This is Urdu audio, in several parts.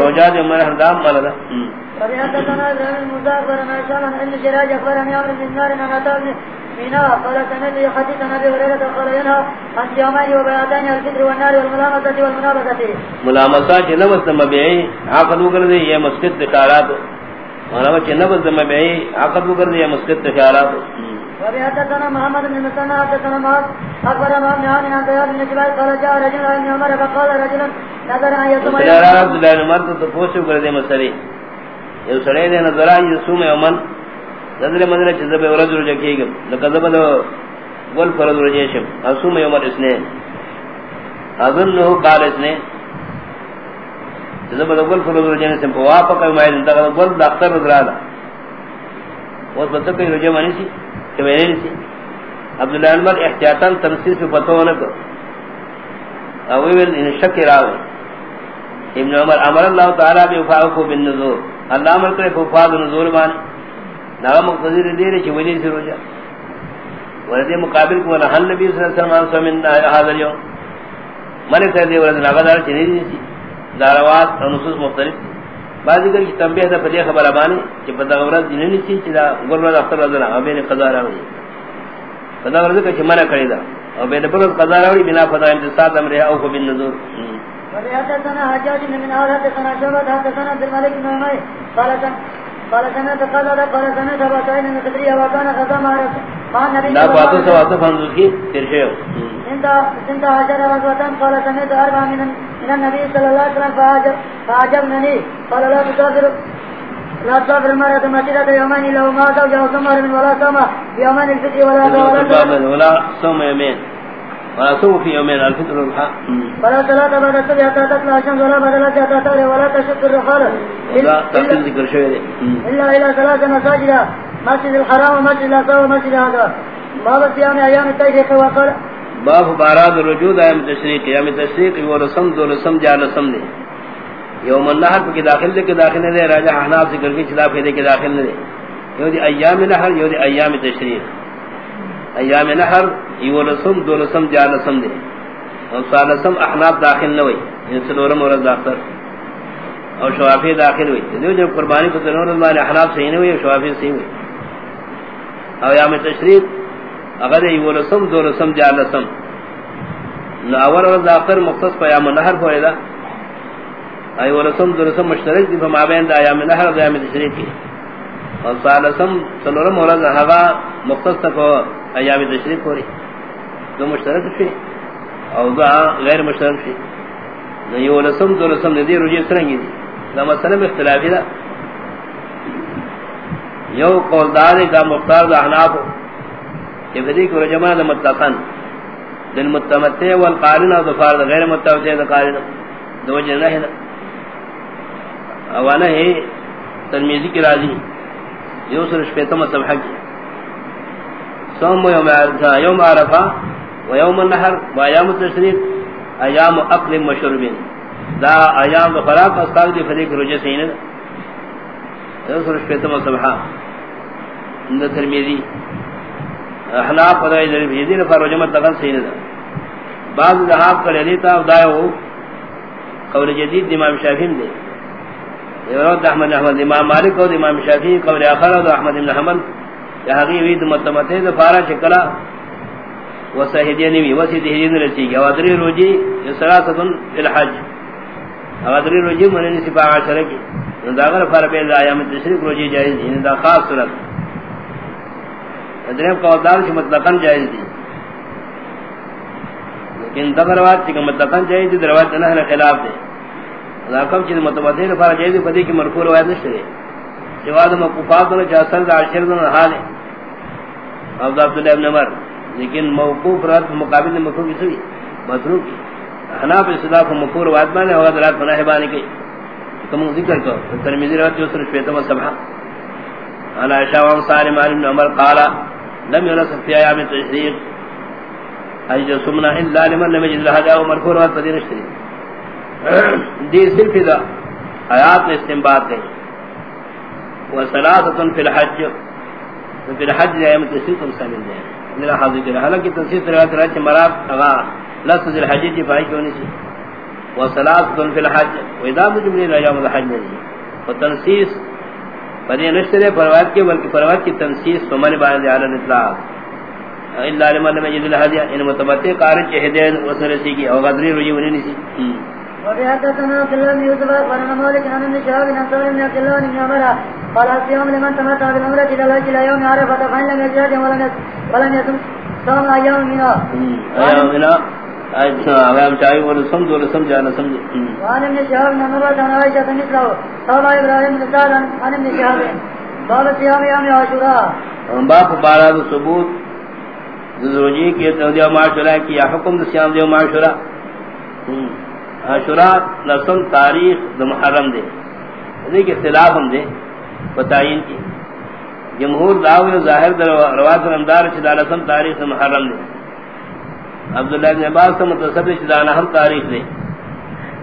روجا دے عمر حردام مالا ان شراج بن ان قال حديث قال ينهى عن الفطر والنار عقد بیعی عقد وکر دے یہ مسکت خیالات وبحدثنا محمد بن مسنى حدثنا معاذ اخبر ما ابن عامر عن زياد بن جبال قال جاء رجل عن عمر فقال رجل نظر ان يصوم سيارة عبد الله بن عمر تو پوچھو کر دے مسئلے یہ سڑے دے نظر ان يصوم يوما. نظر مدر چذب ورد رجا کی گم لقد بد ول فرض رجیشم اصوم يوم الاثنين اظنه قال اثنين جذب ول فرض رجیشم فوافق ما ينتقل ول دختر رضا وہ بتکے رجا مانی سی. کہ میں نے عبداللہ عمر احتیاطاً تنصیص پہ فتو نہ کر اویل ان شک راوی ابن عمر امر اللہ تعالی بی وفاقو بالنزور اللہ امر کرے فوفاد نزور مان ناغا مقتدر دیر چی ولی سے رجا وردی مقابل کو نحن نبی صلی اللہ علیہ وسلم آنسو من حاضر یوم ملک سر دی ورد ناغا دار چی سی داروات اور نصوص مختلف بعضی کر کی تنبیہ دا پدی خبر ابانی کہ پتہ غورت جننی سی چی دا غرور اختر رضا ابین قضا راوی پتہ غورت کہ منع کری دا اور بین پر قضا راوی بنا پتہ امتصاد امر او کو بن نظر وبحدثنا حجاج بن عمر حدثنا شعبة حدثنا عبد الملك بن عمر قال قال سنة قال قال سنة ابا سعيد بن خدري وكان خزا مع لا باتو سوا تو فندوس کی ترشیو انت حجر غزوة قال سنة اربع من النبي صلى الله عليه وسلم فعجب فعجبني قال لا تسافر لا تسافر المرأة مسيرة يومين له ما زوجه سمر من ولا سمى يومين الفتر ولا ولا ولا سوم يومين. ولا سوم في يومين الفطر والحق ولا صلاة بعد الصبح حتى تطلع الشمس ولا بعد العصر حتى تغرب ولا تشق الرحال لا تقل ذكر شوية. إلا إلى ثلاث مساجد. مسجد الحرام ومسجد الأقصى ومسجد هذا باب صيام أيام التشريق وقال باب باراد الرجود ايام تشریق ايام تشریق وہ رسم، دو رسم، جا رسم دے یوم النحر کی داخل دے کے داخل دے راجہ احناف ذکر کی خلاف دے کے داخل دے یو دی ایام نحر، یو دی ایام تشریق. ایام نحر یہ رسم، دو رسم، جا رسم دے اور سال رسم احناف داخل نہ ہوئی ان سے نورم اور داخل. اور شوافی داخل ہوئی جو جو قربانی کو نور اللہ احناف صحیح نہیں ہوئی اور شوافی صحیح ہوئی اور ایام تشریق اگر یہ رسم دو رسم جا رسم اول اور داخل مختص پیام نہر ہوئے دا ای ورسم دو رسم مشترک دی فما بین دا ایام نہر دا ایام تشریق کی اور سال رسم سنورم ورد ہوا مختص تک ایام تشریق ہو رہی دو مشترک شی او دا غیر مشترک شی یہ ورسم دو رسم دی رجی سرنگی دی دا مسئلہ اختلافی دا یو قول دار دا مختار دا حناف کہ فدی کو رجمہ دا متقن. دل متمتع والقارن او دفار دا غیر متمتع دا قارن. دو جنہ ہے. اوانا ہے ترمیزی کی راضی. یو سر شپیتم سبحہ کی. سوم یوم عرفہ یوم عرفہ و یوم النحر و ایام التشریق، ایام اقل مشربین دا ایام خراق استاق دی فدیق رجہ سینے دا یو سر شپیتم سبحہ دا ترمیزی احناف قضائی ذریف یہ دین پر رجمت تغل بعض دہاب کر علیتا دائیو قول جدید امام شافیم دے یورد احمد احمد امام مالک اور امام شافعی قول اخر اور احمد بن حنبل. کہ حقیقی متمتے دے فارا شکلا وصحیدین وی وسی دہین رسی کہ ودری روجی یسراتن الحج. ودری روجی من نسبا عشر کی داغر فر بین ایام تشریق روجی جائز ان دا خاص صورت. ادریم قوالدار کی مطلقاً جائز دی. لیکن دغروات کی مطلقاً جائز دی دروات نہ خلاف دے کم چیز متمدین فارا جائز پدی کی مرکور روایت نشتے دے جواز مقفات نے جاسر دا عشر دن حال ہے. عبد عبداللہ ابن عمر. لیکن موقوف رات مقابل نے مکروع کی سوئی مطروع کی. حناف صدا کو مکروع روایت مانے ہوگا درات فناہ بانی کی. کم ذکر کو ترمیزی روایت جو سر شفیتم و سبحا انا عشاء وام سالم علی ابن عمر قالا لم يرسل في ايام التشريق. اجد سمنا الا لمن لم يجد لها جاء مرکور روایت پدی نشتے دے دی صرف دا آیات میں استنباد دیں وصلاة فی الحج. فی الحج دی آیام تسیر تم سامن دیں میرا حاضر کرے حالانکہ تنسیر روایت رہا چھے مراد اغا لست ذی الحج جی پائی کیوں نہیں سی وصلاة في الحج. وإذا مجمعين إلى يوم الحج نجي وتنسيس فدي نشتري فروات کی بلکہ فروات کی تنسیس فمن بعد على الاطلاق الا لمن لم يجد الهدي ان متمتع قارن شهدين وسرسي کی او غدری رجی ونی نسی۔ وبحدثنا عبد الله بن يوسف قال مالك عن ابن شهاب بن سالم بن عبد الله بن عمر قال الصيام لمن تمتع بالعمرة الى يوم عرفة فإن لم يجد ولم يصم صام ايام منها ايام منها اچھا اگر چاہیے وہ سمجھو وان ابن عمر عن عائشة مثله قال ابراهيم بن سعد عن ابن شهاب باب صيام يوم عاشوراء باب بارہ ثبوت زوجی کے تو معاشرہ کی یا حکم صيام دیو معاشرہ عاشورا لسن تاریخ محرم دے۔ دے کہ اختلاف ہم دے بتائین کی۔ جمہور داو ظاہر در روایت لسن تاریخ محرم دے۔ عبداللہ بن عباس سے متصبر چدا ہم تاریخ دے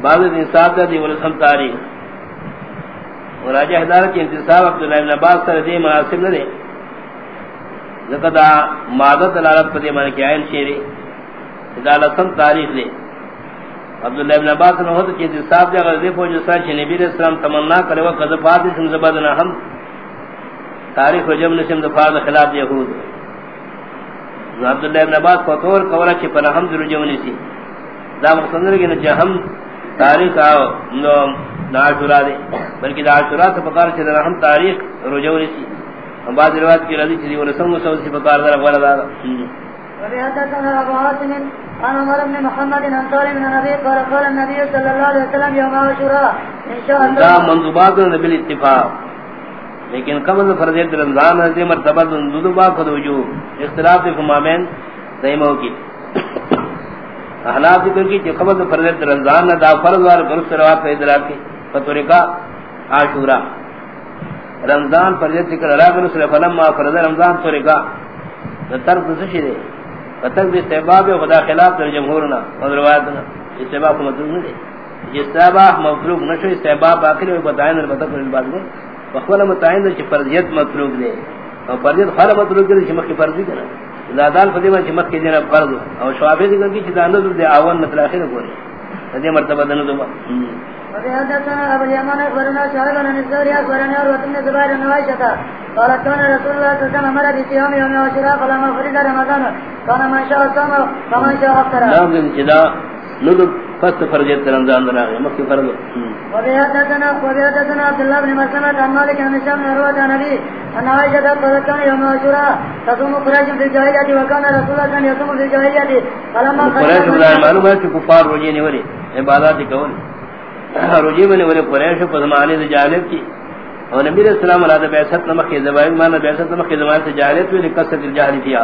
بعض انصاف دی ولسن تاریخ اور راجہ ہدایت کی انتصاب عبداللہ بن عباس سے دی مناسب نہ دے۔ لقد مادت دلالت پدی مانے کی عین شیری دلالتن تاریخ دے عبداللہ ابن عباس نے ہوتا کہ صاحب جگہ غزی پوچھ سر چھ نبی علیہ السلام تمنا کرے وہ قذفات اسم زبادنا ہم۔ تاریخ رجم نسم دفاع خلاف یہود۔ عبداللہ ابن عباس فتور کولا چھ پر ہم در رجم نسی دا مقصد نہیں کہ نچہ ہم تاریخ آو نا عاشورا دے بلکہ دا عاشورا سے پکار چھ در ہم تاریخ رجم نسی بعض روایت کی رضی چھ دی ورسم و سوسی پکار در اقوالا دا وبحدثنا ابو عاصم عن عمر بن محمد عن طارق بن نبي قال قال النبي صلى الله عليه وسلم يوم عاشوراء ان شاء الله دا منذوبات نبی الاتفاق لیکن قبل فرضیت رمضان ہے مرتبہ دودو با خود وجوب اختلاف کے مابین دیمو کی احناف ذکر کی کہ قبل فرضیت رمضان نہ دا فرض وار برس روات پہ ادراک کی فطورکا عاشورا رمضان فرضیت ذکر اللہ برس فلما فرض رمضان طورکا ترک سشی دے قطر بھی استحباب ہے، خدا خلاف در جمہورنا اور روایتنا۔ استحباب کو مطلوب نہیں دے استحباب مطلوب نشو استحباب باقی ہوئے بتائیں در بطر پر الباد میں وقولا متعین در چی فرضیت مطلوب دے. اور فرضیت خوالا مطلوب دے چی مخی فرضی کنا. زادال فدیما چی مخی دینا فرض. اور شوافی دیگر کی چی داندر دے آوان مطلاقی نکوری دے مرتبہ دنو دو وبحدثنا ابو اليمان اخبرنا شعيب بن الزهري اخبرنا عروة بن زبير بن عائشة قالت كان رسول الله صلى الله عليه وسلم امر بصيام يوم عاشوراء فلما فرض رمضان. كان من شاء صام ومن شاء افطر نعم جدا ندب فست فرجت رمضان دنا مكي فرض. وبحدثنا وبحدثنا عبد الله بن مسلمة عن مالك عن عروة عن ابي ان عائشة قالت كان يوم عاشوراء تصوم قريش في الجاهلية وكان رسول الله وسلم يصوم في الجاهلية فلما قريش بلا معلوم ہے کہ کفار روزے نہیں ورے عبادت کون روزے میں ورے قریش کو زمانے سے جانب کی. اور نبی علیہ السلام علیہ بعثت نمک کے زبائن مانا بعثت نمک کے زمانے سے جاہلیت میں لکثرت الجاہلی تھی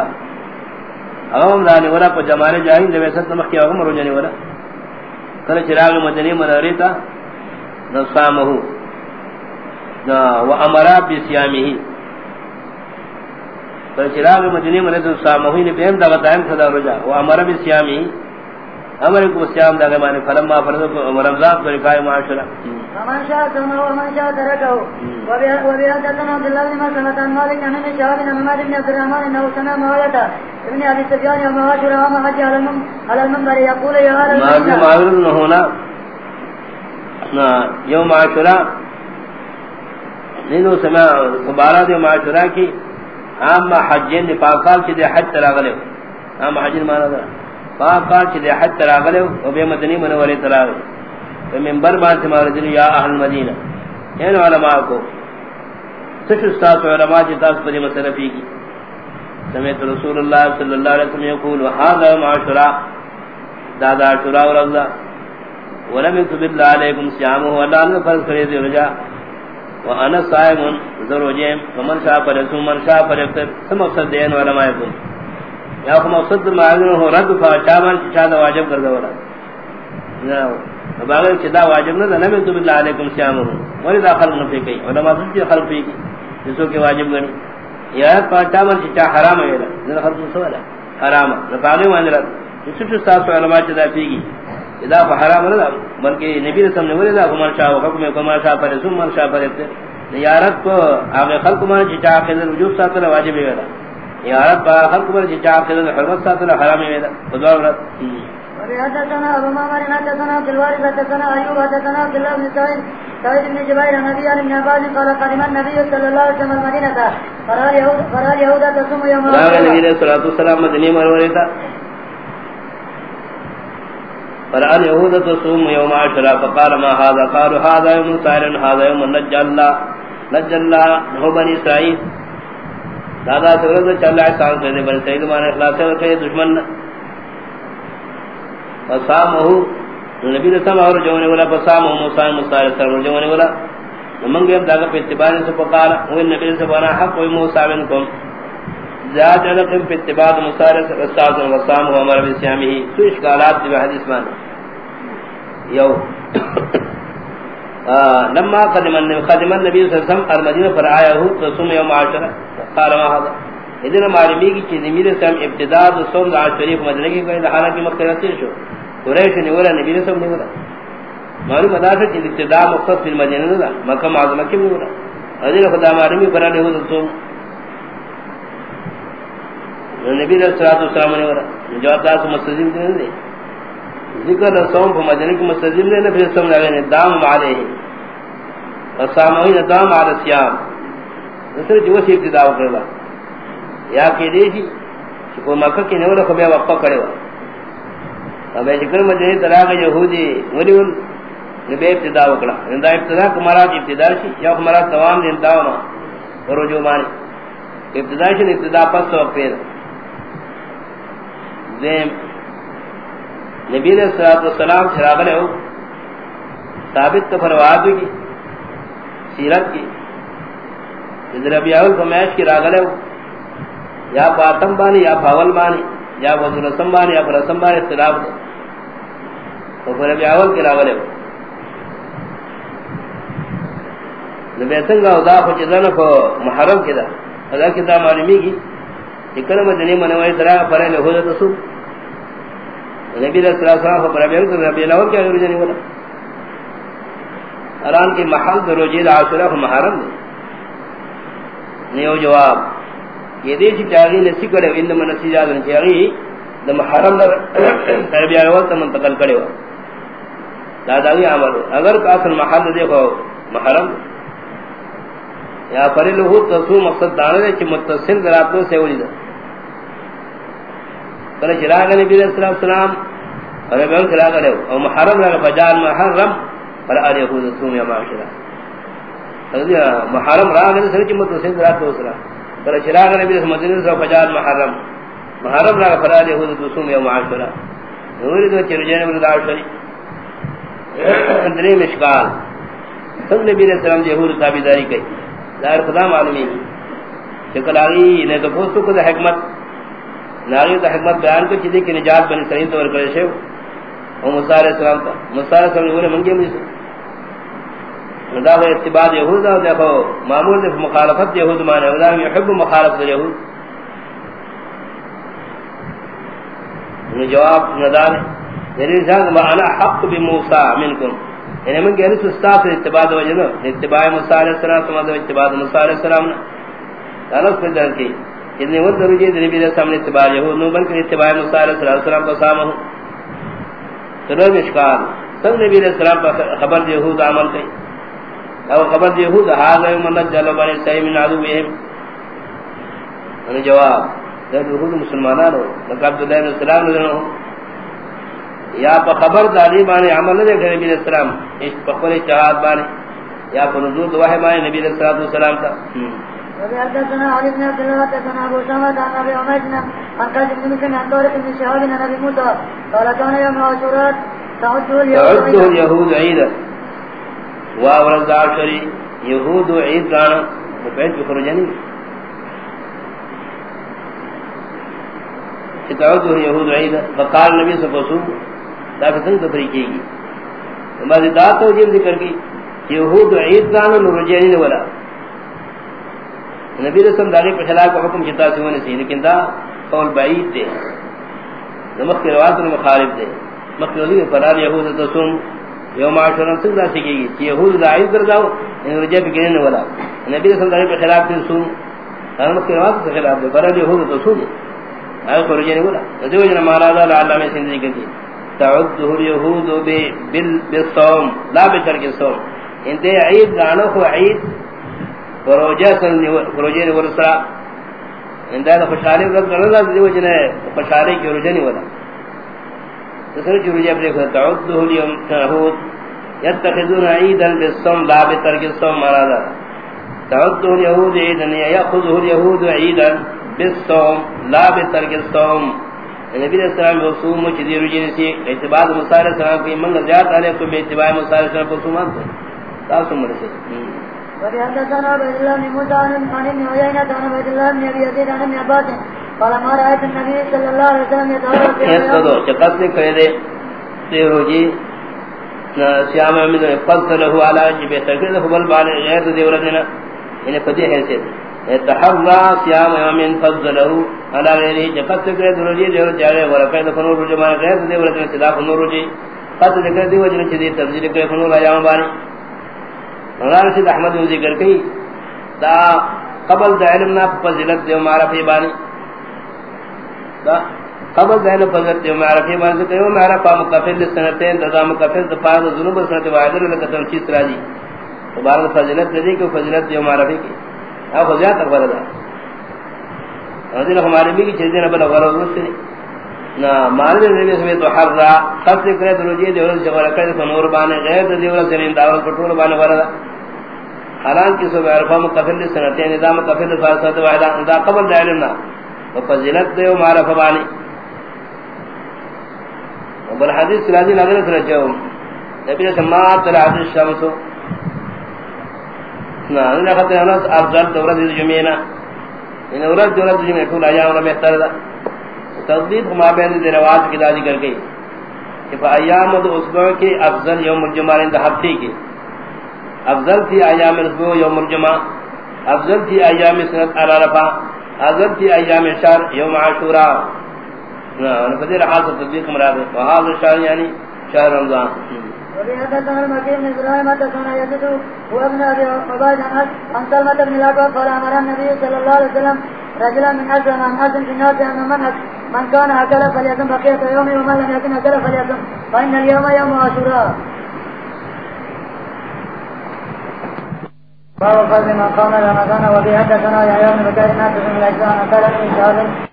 اغم دانی ورا پا جمال جاہین دے بعثت نمک کے اغم روجانی ورا کل چراغ مدنی مناریتا نصامہو و امرا ہی کل چراغ مدنی مناریتا نصامہو نے بہم دا غطائم صدا رجا و امرا ہی امر کو سیام دا گمانے فلما فرض کو رمضان کو رکائے معاشرہ ومن شاء سمه ومن شاء تركه. وبهدتنا عبد الله مسلمة عن مالك عن شهاب بن محمد بن عبد الرحمن انه سمع معاوية ابن ابي سفيان يوم عاشوراء وما حج على المنبر يقول يا اهل المدينة معاوية هنا يوم عاشوراء لینو سمع مبارات يوم عاشوراء کی عام حجین پاکال چی دے حج تراغلے عام حجین مانا دا۔ پاکال چی دے حج تراغلے و بے مدنی منوری تراغلے منبر بان سے مارجن یا اہل مدینہ۔ علماء کو۔ سچ استاد علماء تاس پر مسئلہ فی کی۔ سمیت رسول اللہ صلی اللہ علیہ وسلم یقول وحاذا معاشرہ دادا عاشرہ اور اللہ. ولم يكتب الله عليكم صيامه ولا ان فرض فريض رجا. وانا صائم ذروجم ومن شاء فليصوم، من شاء فليفطر. ثم مقصد دین علماء کو یا مقصد معلوم ہو، رد فاچامن شاد واجب کر دو باغ چدا واجب نہ نبی تو بالله علیکم سیام ولی داخل نہ پی گئی علماء سے خلق پی جسو کہ واجب گنی یا پاٹا من چا حرام ہے نہ خلق سوال حرام. نہ باغ مان رہا اس سے ساتھ علماء چدا پی گئی حرام نہ بلکہ نبی رسول نے ولی عمر شاہ حکم کو شاہ پر ثم من شاہ پر یارت کو اگے خلق مان چا کہ وجوب ساتھ واجب ہے یارت با خلق مان چا کہ حرمت ساتھ حرام ہے خدا حدثنا ابو معمر حدثنا عبد الوارث حدثنا ايوب حدثنا عبد الله بن سعيد سعيد بن جبير النبي عن ابن عباس قال قدم النبي صلى الله عليه وسلم المدينه فرى اليهود فرى اليهود تصوم يوم النبي صلى الله عليه وسلم مدني مرورتا فرى اليهود تصوم يوم عاشوراء فقال ما هذا قالوا هذا يوم سائر هذا يوم نجى الله نجى الله هو بني اسرائيل دادا چل رہا ہے سال مانے دشمن. فصامه نبی رسول اور جو نے بولا فصامه موسی موسی علیہ السلام، جو نے بولا من گئے داغ پہ اتباع سے فقال وہ نبی سے بنا حق و موسی منکم۔ ذات علم پہ اتباع موسی علیہ السلام وصام و امر بسیامه تو اشکالات دی حدیث مان یو۔ لما قدم النبي قدم النبي صلى الله عليه وسلم المدينه فرعاه تصوم يوم عاشوراء قال ما هذا؟ اذن معلومی کی چیز امیر اسلام ابتداء صوم عاشوری، مدینہ کی کوئی حالانکہ مکہ رسول شو۔ قریش نے ولا نبی رسول نے ولا معلوم ادا ہے کہ ابتداء مقصد فی المدینہ نہ مکہ معظمہ کی ولا اذن خدا معلومی برانے ہو تو نبی رسول اللہ صلی اللہ علیہ وسلم جو تھا مستجیب نے ذکر صوم کو مدینہ کی مستجیب نے پھر سم لگے دام علیہ. وصامین دام علی الصيام دوسرے جو سے ابتداء کروا یا کہ دیسی کہ مکہ کی نور کو میں وقفہ کرے اب ذکر مدینے طلاق یہودی ولی ول نبی ابتداء وکڑا اندا ابتداء کمارا ابتداء سی یا کمارا تمام دن داونا ورجو مانی ابتداء سے ابتداء پس تو پھر دیم نبی علیہ الصلوۃ والسلام چراغ ہو ثابت تو فرواز کی سیرت کی ادھر ابھی اول فمیش کی راغلے ہو یا باتم بانی یا پاول بانی یا وزن رسم بانی یا فرسمبانی اختلاف دے تو پھر ابھی اول کی راغلے ہو نبی سنگا ادا کو چیزانا کو محرم کی دا ادا کی دا معلومی کی اکر مدنی منوائی طرح پرے لہو دا تسو نبی علیہ السلام کو پر ابھی اول نبی الاول کیا کرو جنی بولا اران کی محل در روجید عاشورہ کو محرم دے نیو جواب یہ دیسی چاہی نسی کرے ان من نسی جادن چاہی دم حرم در تربیہ اول تم منتقل کرے ہوا داداوی عمل اگر کاسن محل دیکھو، محرم۔ یا پری لہو تصو مقصد دانے دے چی متصل دراتوں سے ولی دا کل چراغ نبی علیہ السلام اور ابن چراغ لے او محرم لگا فجال محرم، پر آل یہود تصوم یا معاشرہ محرم راگ نے سرچ متصل دراتوں سے پر چراغ نبی علیہ مدینہ سے فجال محرم۔ محرم لگا پر آل یہود تصوم یا معاشرہ نوری دو چرجین برداء شری۔ اندری مشکال۔ سب نبی علیہ السلام یہود تابیداری کئی۔ ظاہر خدا معلومی۔ شکل آگئی نے تو پوستو کو دا حکمت۔ ناغی دا حکمت بیان کو چیزی کی نجات بنی سرین طور کرے شو وہ موسیٰ علیہ السلام کا موسیٰ علیہ السلام نے منگی مجھے دا وہ اتباد یہود دا دیکھو، معمول دے مخالفت یہود مانے۔ ودا ہم یحب مخالفت یہود۔ انہیں جواب ندار میری جانگ ما انا حق بموسیٰ منکم. یعنی من کہنے سے استاف اتباع دو جنو اتباع موسیٰ علیہ السلام سمجھو اتباع موسیٰ علیہ السلام دانس پر جان کی. اتنی ود درجی نبی جی، علیہ السلام نے اتباع یہود نو بلکہ اتباع موسیٰ علیہ السلام کو سامہ سنو مشکال سب نبی علیہ السلام پر خبر یہود عمل کئی. او خبر یہود حاضر من جلو بنی صحیح من عدوهم انہوں جواب دیر یہود مسلمانانو لکہ عبداللہ بن السلام نظرنہو یا پا خبر داری بانے عمل نہ دیکھے نبی علیہ السلام اس پخبر اتحاد بانے یا پا نزول دواہ بانے نبی علیہ السلام کا وفي حدثنا علي بن عبد الله حدثنا ابو سامد عن ابي عمير عن قاسم بن مسلم عن طارق بن شهاب عن ابي موسى قال كان يوم عاشوراء تعده تعده اليهود عيدا. واورد عشري يهود عيد كان مفيد بخرجاني تعده اليهود عيدا. فقال النبي صلى الله عليه وسلم تاکہ سنگ تفریق کی گی بعضی دات توجیب ذکر کی یہود عید کانو نرجینی ولا. نبی رسول داغی پر خلاف کو حکم چتا سے ہونے سے لیکن دا قول بعید دے نمک کی روایت میں مخالف دے مخی وزی فرار یہود تصوم یوم عاشورا سنگ دا سکی گی یہود دا عید کر داو ان رجی بگرین ولا. نبی رسول داغی پر خلاف دے سوم. نمک کی روایت سے خلاف دے فرار یہود تصوم آئے کو رجی ولا. دیو جنا مالا دا لعلہ میں سندری کر تعده اليهود بالصوم. لا بترك الصوم. ان انت عيد. غانو هو عيد فروجہ سن فروجہ ورسا اندا خوشحالی رب کرنا دی وجنے خوشحالی کی رجنی ولا تسر جو رجب دیکھو تعده اليوم تهود يتخذون عيدا بالصوم. لا بترك الصوم مراد تعده اليهود یعنی عيدا ياخذه اليهود عيدا بالصوم. لا بترك الصوم. نبی علیہ السلام کو صوم چ دی رجین سی اعتبار مصالح سلام کی من زیادہ علی کو بے اتباع مصالح سلام کو صوم تا صوم رسے وفي حدثنا عبد الله بن موسى عن ابن عيينة عن عبد الله بن ابي يزيد عن ابن عباس قال ما رايت النبي صلى الله عليه وسلم يتعرض في يسدو چقد نے کہے دے۔ تے روجی سیام احمد نے فضل له على جب تکل بل بال غیر دیورنا انہیں پتہ ہے۔ سے تحرى صيام يوم فضله على غيره جقد ذكر درجي جو جارے ورقہ فنور رجما غیر دے ورقہ صدا فنور رجي قد ذکر جی، دی وجن چدی تفسیر کرے فنور ایام بانی مولانا سید احمد نے ذکر کی دا قبل دا علم نہ فضیلت دے معرفی بانی. دا قبل دا علم فضیلت دے معرفی بانی کہ وہ معرفہ مکفل سنتین، دا مکفل دا ذنوب سنت واحد لگا تنچیز راجی تو بارد فضیلت دے کہ فضیلت دے معرفی کی. او زیادہ تر فرض ہے دین ہمارے بھی چیز دین بلا غرض نہیں نا مال دے نے سمے تو حر را سب سے کرے دروجی دے اور جوڑا کرے تو نور بانے غیر دے اور زمین داور پٹول بانے ورا حالان کی سو عرفہ مقفل سنت نظام یعنی مقفل فاصلہ وعدہ دا قبل دے علمنا و دے و معرفہ بانی بل حدیث سلازی نظر سرچو نبی نے سماعت الحدیث شمسو نا یعنی نے خطر انس افضل دورت جمعینا ان اورت دورت جمعینا طول ایام میں بہتر دا۔ تصدیق ما بین دے رواج کی دادی کر گئی۔ کہ ایام دو اسبوع کی افضل یوم الجمعہ اند ہفتے کی افضل تھی ایام اسبوع یوم الجمعہ۔ افضل تھی ایام سنت عرفہ افضل تھی ایام شهر یوم عاشوراء نا نے بدر حال تصدیق مراد ہے۔ وہاں شهر یعنی شهر رمضان۔ وبحدثنا المكي بن ابراهيم حدثنا يزيد هو ابي عبيد عن سلمة بن الاكوع قال امر النبي صلى الله عليه وسلم رجلا من اسلم عن حزن في الناس ان من من كان اكل فليكن بقية يوم ومن لم يكن اكل فليكن فان اليوم يوم عاشوراء باب فضل من قام رمضان وبحدثنا يا يوم بكير ناس من الاجزاء قال ابن شهاب